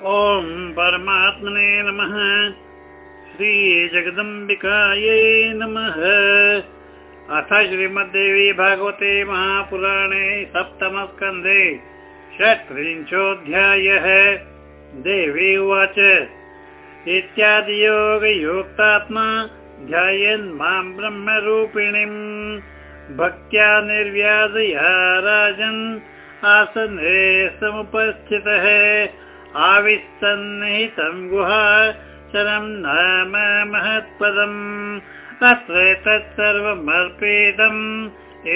ॐ परमात्मने नमः। श्रीजगदम्बिकायै नमः। अथ श्रीमद्देवी भागवते महापुराणे सप्तमस्कन्धे षट्त्रिंशोऽध्यायः। देवी उवाच। इत्यादियोगयोक्तात्मा ध्यायन् मां ब्रह्मरूपिणीम् भक्त्या निर्व्याजया राजन् आसने समुपस्थितः आविस्तन्निहितं गुहा शरं नाम महत्पदम् अत्र तत्सर्वमर्पितम्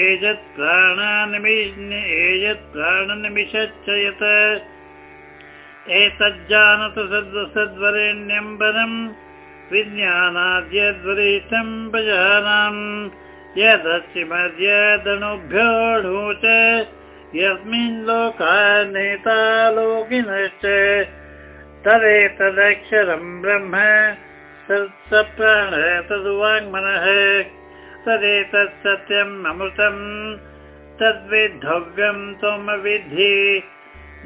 एजत् प्राणानिमि एजत् प्राणनिमिषच्च यत् एतज्जानत सद्वरेण्यं वरम् विज्ञानाद्यद्वरिष्ठं भजानाम् यदस्ति मद्यदनुभ्योऽढूच यस्मिन् लोका लोकिनश्च तदेतदक्षरं ब्रह्म सप्राण तद्वाङ्मनः तदेतत् सत्यम् अमृतम् तद्विद्धव्यं त्वमविद्धि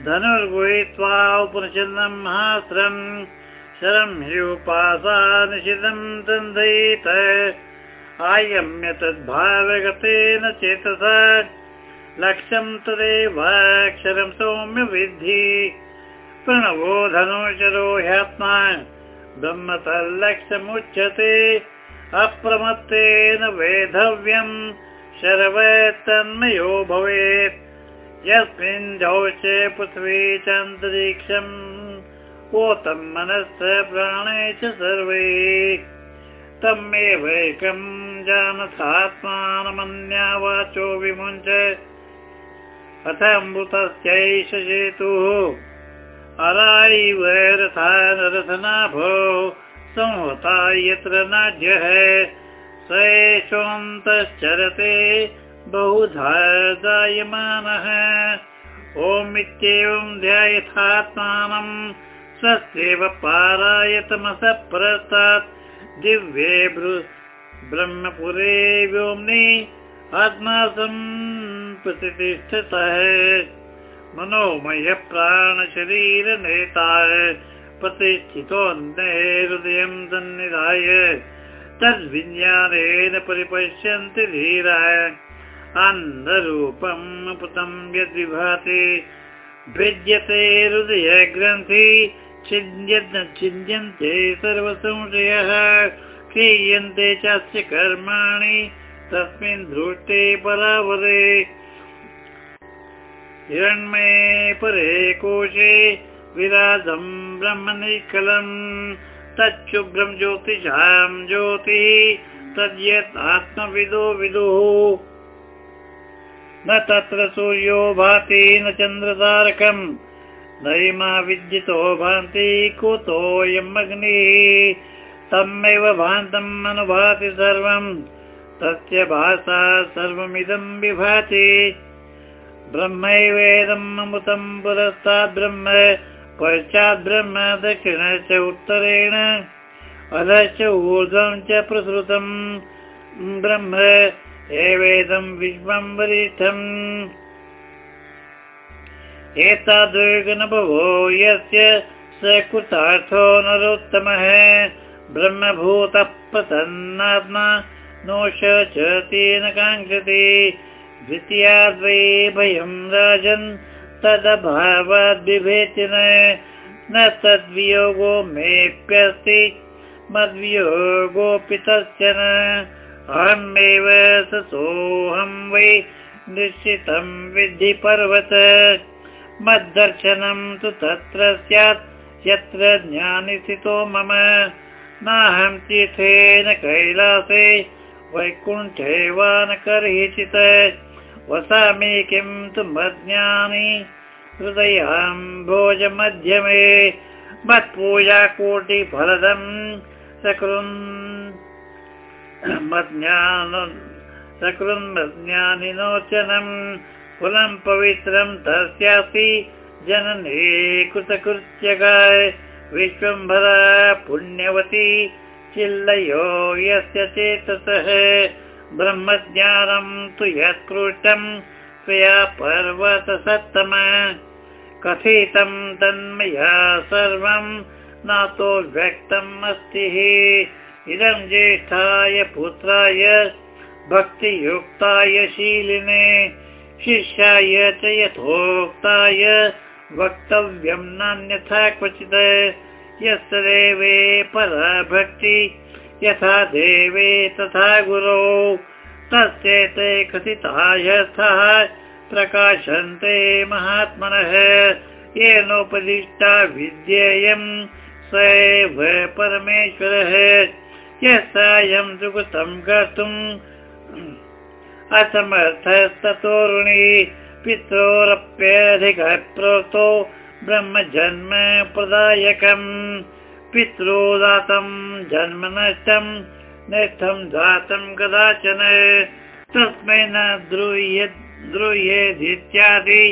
धनुर्गुहित्वा उपनिषन्नं महास्त्रम् शरं हि उपासा निशितं दन्धयित आयम्य तद्भावगतेन चेतसा लक्ष्यं तदेवाक्षरं सौम्य विद्धि प्रणवो धनुचरो ह्यात्मा ब्रह्म तल्लक्ष्यमुच्यते अप्रमत्तेन वेधव्यं शर्वतन्मयो भवेत्। यस्मिन् जौचे पृथ्वी चान्तरिक्षम् ओतं मनस्स प्राणे च सर्वे। तमेवैकं जानथात्मानमन्या वाचो विमुञ्च अथमृतस्यैष सेतुः अरायैव रथा रथनाभो संहता यत्र नाड्यः स एषोऽन्तश्चरते बहुधा जायमानः ओमित्येवं ध्यायथात्मानं स्वस्यैव पारायतमसः परस्तात् दिव्ये ब्रह्मपुरे व्योम्नि आत्मा प्रतिष्ठतः। मनोमय प्राणशरीरनेता प्रतिष्ठितोऽन्ते हृदयं सन्निधाय। तद्विज्ञानेन परिपश्यन्ति धीराय अन्धरूपम् पुतं यद्विभाति। भिद्यते हृदयग्रन्थि। छिद्यन्ते सर्वसंशयः। क्रियन्ते चास्य कर्माणि तस्मिन् दृष्टे परावरे हिरण्मये परे कोशे विराजं ब्रह्मनिखलम् तच्छुभ्रं ज्योतिषां ज्योतिः तद्यत् आत्मविदो विदुः। न तत्र सूर्यो भाति न चन्द्रतारकम्। नैमा विद्युतो भान्ति कुतोऽयम् अग्निः। तमेव भान्तम् अनुभाति सर्वम् तस्य भासा सर्वमिदं विभाति। ब्रह्मैवेदम् ब्रह्म पश्चात् ब्रह्म दक्षिणश्च उत्तरेण अधश्च ऊर्ध्वं च प्रसृतम् ब्रह्म एवेदं विश्वं वरिष्ठम्। एतादृगनुभवो यस्य स कृतार्थो नरोत्तमः। ब्रह्मभूतः प्रसन्नात्मा नोष च तेन काङ्क्षति द्वितीयाद्वै भयं राजन् तदभावाद्विभेति न तद्वियोगो मेऽप्यस्ति मद्वियोगोऽपि तस्य न अहमेव सोऽहं वै निश्चितं विद्धि पर्वत मद्दर्शनं तु तत्र स्यात् यत्र ज्ञानि स्थितो मम। नाहं तीर्थेन कैलासे वैकुण्ठे वा न वसामि किं तु मज्ञानि हृदयां भोजमध्यमे मत्पूजा कोटिफलदम् सकृन्। मज्ञान सकृन्मज्ञानिनोचनम् कुलं पवित्रं तस्यापि जननी कृतकृत्यगाय विश्वम्भरा पुण्यवती चिल्लयो यस्य चेतसः। ब्रह्मज्ञानं तु यत्कृष्टं त्वया पर्वत सत्तम कथितं तन्मया सर्वं नातो व्यक्तम् अस्ति इदं ज्येष्ठाय पुत्राय भक्तियुक्ताय शीलिने शिष्याय च यथोक्ताय वक्तव्यं नान्यथा क्वचित् यस्य देवे पराभक्ति यथा देवे तथा गुरौ तस्येते कथिताय स्तः प्रकाशन्ते महात्मनः येनोपदिष्टा विद्येयं स एव परमेश्वरः। यः सायं सुकृतं कर्तुम् असमर्थस्ततोरुणि पित्रोरप्यधिकः प्रोक्तो ब्रह्म जन्म प्रदायकम् पित्रोदातं जन्म नष्टं नेष्ठं जातं कदाचन तस्मै न द्रूह्य द्रूह्येदित्यादि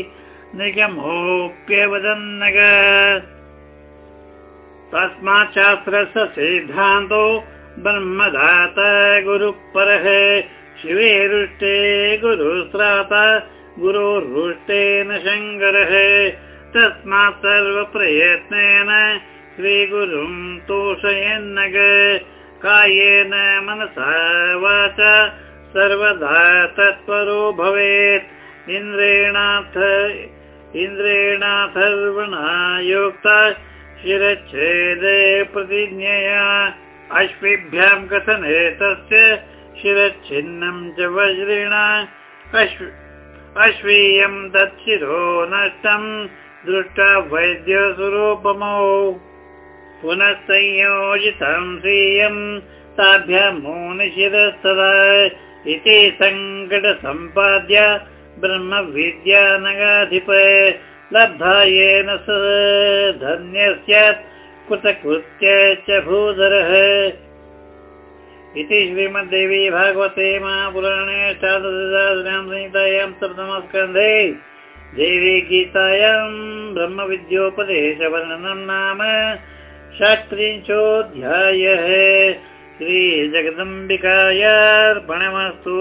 निगमोऽप्यवदन्नग। तस्मात् शास्त्रस्य सिद्धान्तो ब्रह्मदाता गुरुपरः शिवे रुष्टे गुरुस्राता गुरोरुष्टेन शङ्करः तस्मात् सर्वप्रयत्नेन श्रीगुरुं तोषयन्नग। कायेन मनसा वाचा सर्वदा तत्परो भवेत्। इन्द्रेणाथ इन्द्रेणाथर्वणायोक्ता शिरच्छेदे प्रतिज्ञया। अश्विभ्यां कथने तस्य शिरच्छिन्नं च वज्रिणा। अश्वीयं तच्छिरो नष्टं दृष्टा वैद्यस्वरूपमो। पुनः संयोजितं श्रियं ताभ्यां मोनिशिरस्तदा इति सङ्कटसम्पाद्य ब्रह्मविद्या नगाधिप लब्धा येन स धन्य स्यात् कृतकृत्य च भूधरः। इति श्रीमद्देवी भागवते महापुराणे संहितायां सप्तमस्कन्धे देवी गीतायां ब्रह्मविद्योपदेशवर्णनं नाम षट्त्रिंशोऽध्यायः श्रीजगदम्बिकायार्पणमस्तु